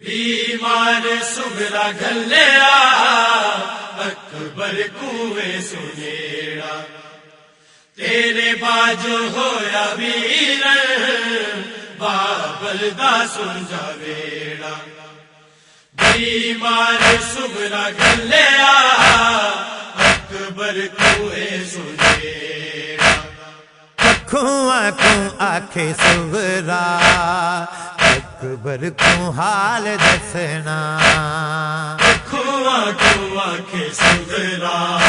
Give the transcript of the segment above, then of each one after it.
بیمار سگرا گلیا اکبر کوے سنیڑا تیرے باجو ہویا ویر، بابل دا سن جا ویڑا۔ بیمار سگرا گلیا اکبر کوے سنیڑا کھواں کو آکھے سورا اکبر کو حال دسنا؟ کھواں کھواں کے سگرا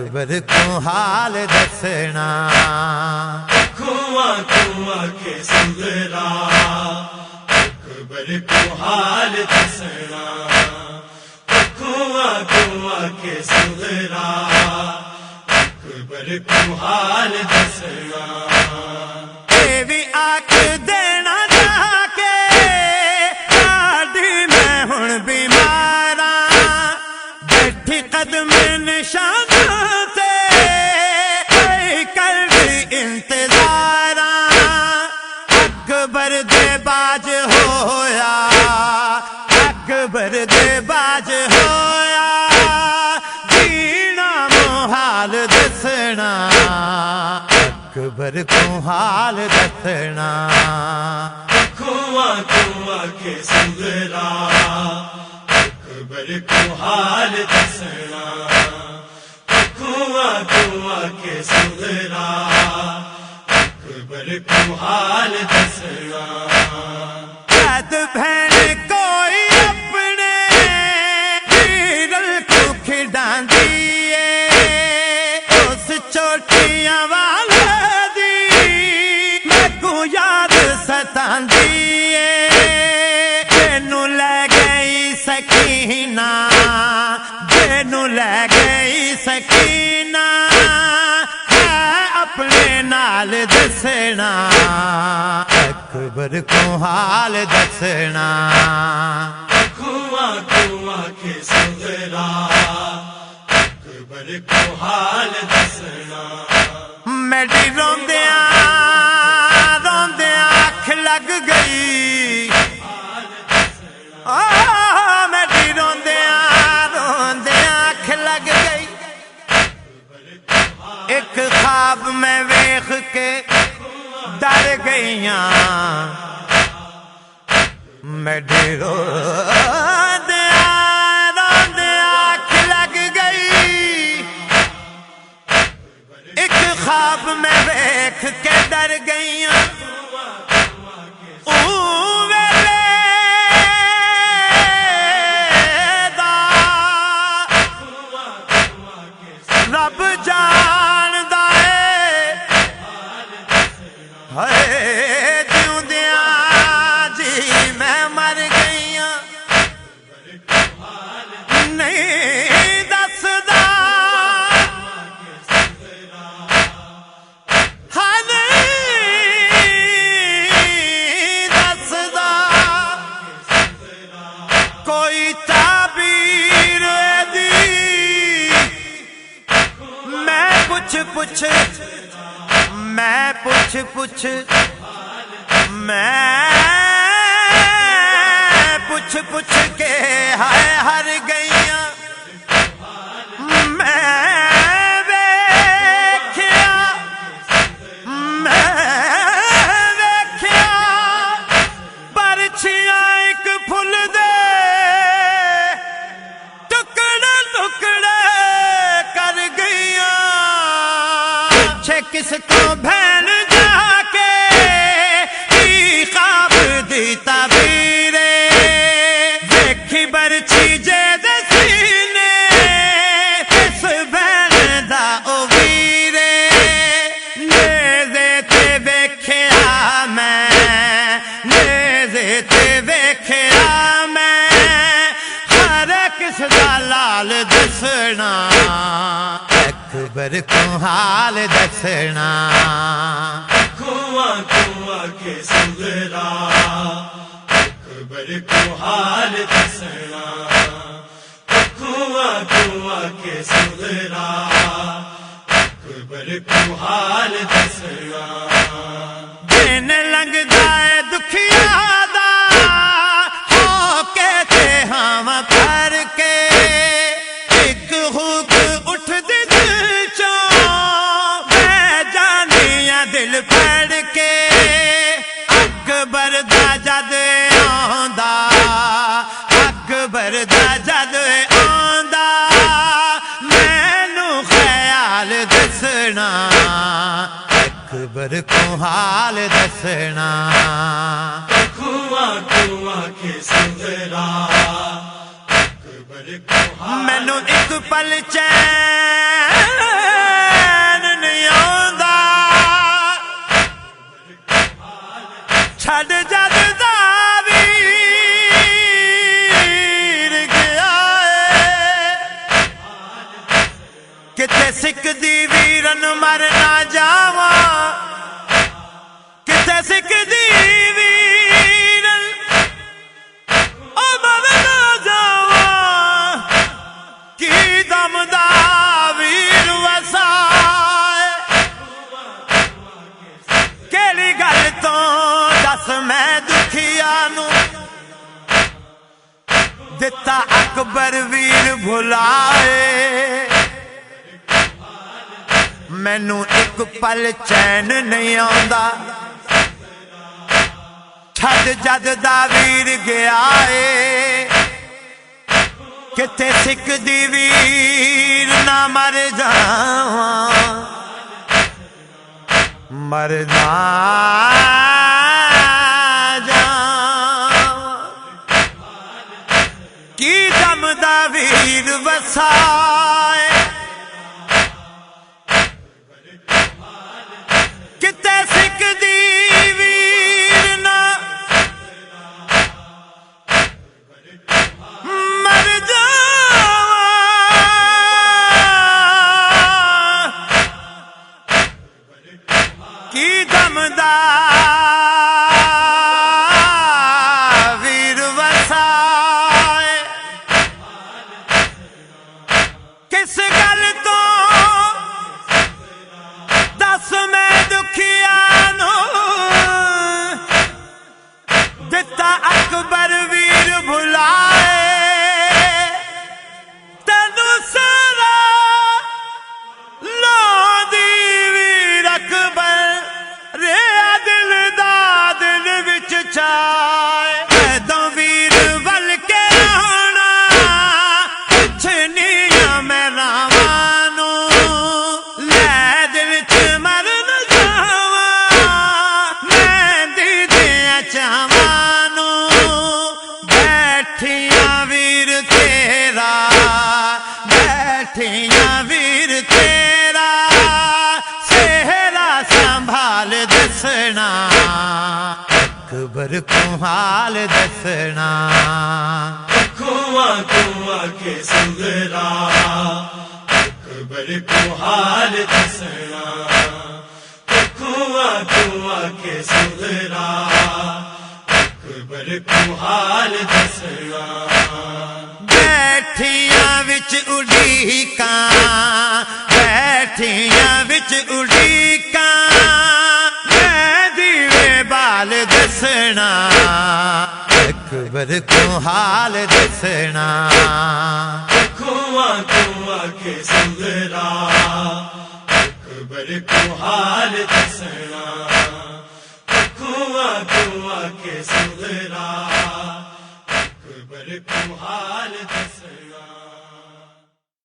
اکبر کو حال دسنا کھواں کھواں کے سندرا اکبر کو حال دسنا کھواں کھواں کے سندرا اکبر کو حال دسنا اکبر دے باج ہویا، اکبر دے باج ہویا، جینا محال دسنا، اکبر کو حال دسنا، کھواں کھواں کے سگرا اکبر کو حال دسنا، کھواں کھواں کے سگرا اکبر کو حال دسنا قد بہن کوئی اپنے ویرل کو کھڈان دیے اس چوٹیاں والا دی میں کو یاد ستان دیے تینو لے گئی سکینہ تینو لے گئی سکینہ۔ اپنے نال دسنا۔ اکبر کو حال دسنا۔ کھواں کھواں کے سگرا اکبر کو حال دسنا۔ میڈی روندیا میں ویخ کے ڈر گئیاں۔ میڈی روندیا دیا اکھ لگ گئی۔ ایک خواب میں ویخ کے ڈر گئی پوچھ میں پوچھ پوچھ میں پوچھ پوچھ کے ہائے ہر گئیاں پوچھے کس کو بہن جد آندا خیال دسنا۔ اکبر کو حال دسنا۔ کھوا کھوا کے سدرا اکبر کو مینو ایک پل چین۔ وقت میں دکھیا نو۔ دتا اکبر ویر بھلائے۔ مینو ایک پل چین نہیں آندا۔ جد دا ویر گیا ہے کتے سکھ دی ویر نہ مر جاواں۔ مرنا کرم دا ویر وسائے اکبر کو دسنا کنواں کنواں کے سندرا اکبر کو دسنا کنواں کنواں کے سندرا اکبر کو حال دسنا بیٹھیاں وچ اڑی کا بیٹھیاں وچ اڑی سنا کھوا کھوا کے سندرا بر کال